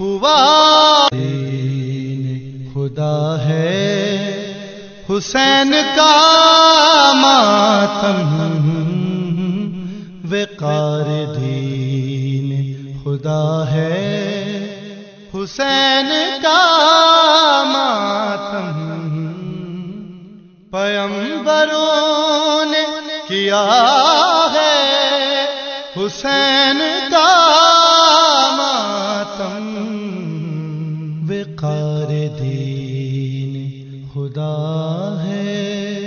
ہوا۔ خدا ہے۔ حسین کا ماتم۔ وقار دین خدا ہے۔ حسین کا ماتم۔ پیمبروں نے کیا ہے۔ حسین خدا ہے۔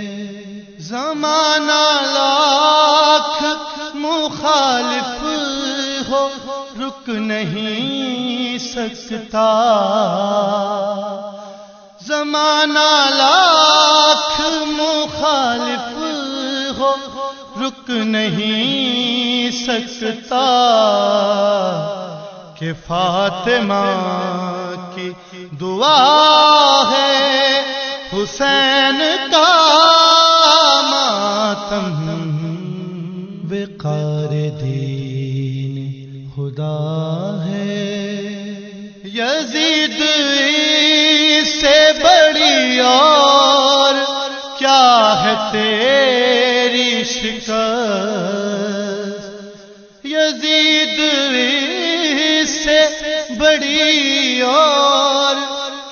زمانہ لاکھ مخالف ہو، رک نہیں سکتا۔ زمانہ لاکھ مخالف ہو، رک نہیں سکتا۔ کہ فاطمہ کی دعا حسین کا ماتم وقار دین خدا ہے۔ یزید سے بڑی اور کیا ہے تیری شکست؟ یزید سے بڑی اور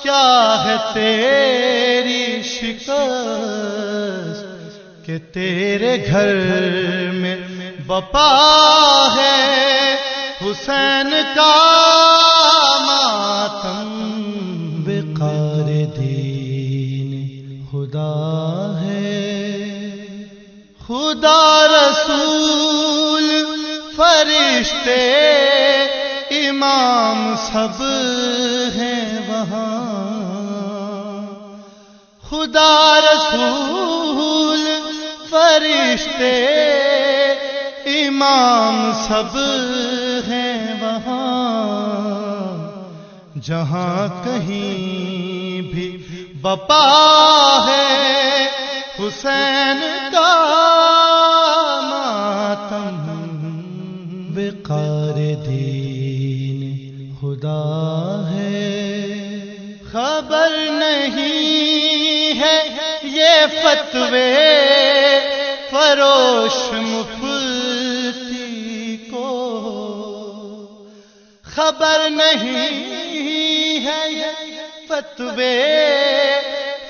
کیا ہے تیری کہ تیرے گھر میں بپا ہے۔ حسین کا ماتم وقار دین خدا ہے۔ خدا رسول فرشتے امام سب ہیں وہاں۔ خدا رسول فرشتے امام سب ہیں وہاں۔ جہاں کہیں بھی بپا ہے، حسین کا ماتم وقار دین خدا ہے۔ خبر نہیں ہے یہ فتوے فروش مفتی کو خبر نہیں ہے یہ فتوے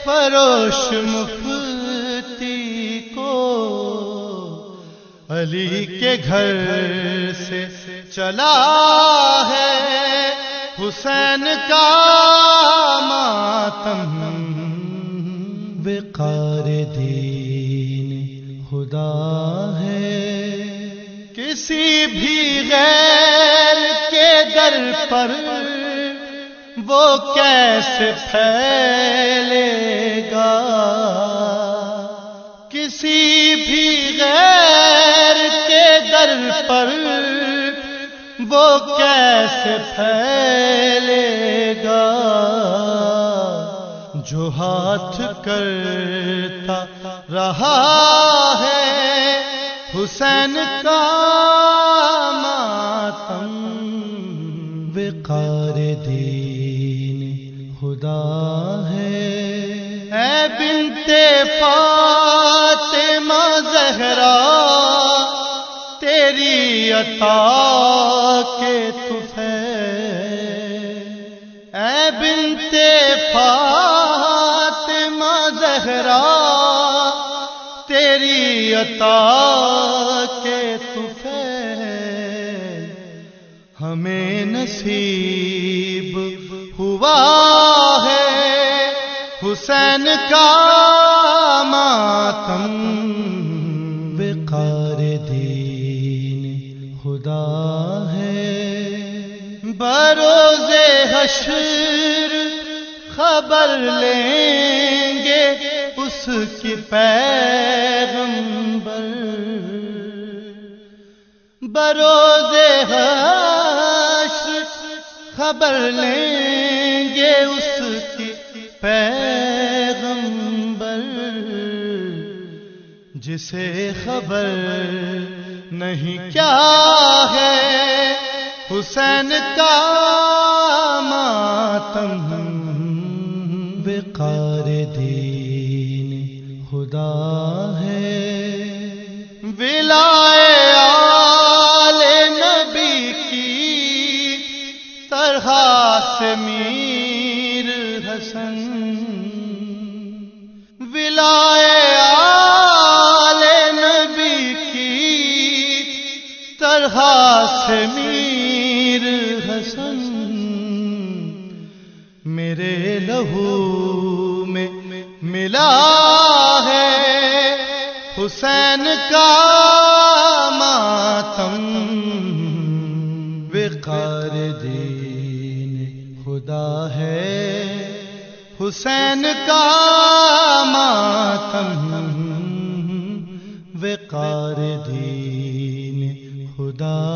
فروش مفتی کو علی کے گھر سے چلا ہے حسین کا ماتم وقار دین خدا ہے۔ کسی بھی غیر کے در پر وہ کیسے پھیلے گا؟ کسی بھی غیر کے در پر وہ کیسے پھیلے گا؟ جو ہاتھ کرتا رہا ہے حسین کا ماتم وقار دین خدا ہے۔ اے بنتے فاطمہ زہرا، تیری عطا کے تفے اے بنتے فاطمہ زہرا، تیری عطا ہمیں نصیب ہوا ہے۔ حسین کا ماتم وقار دین خدا ہے۔ بروز حشر خبر لیں گے اس کی پیغمبر۔ بروز حشر خبر لیں گے اس کی پیغمبر جسے خبر نہیں کیا ہے حسین کا ماتم لہو میں ملا ہے۔ حسین کا ماتم وقار دین خدا ہے۔ حسین کا ماتم وقار دین خدا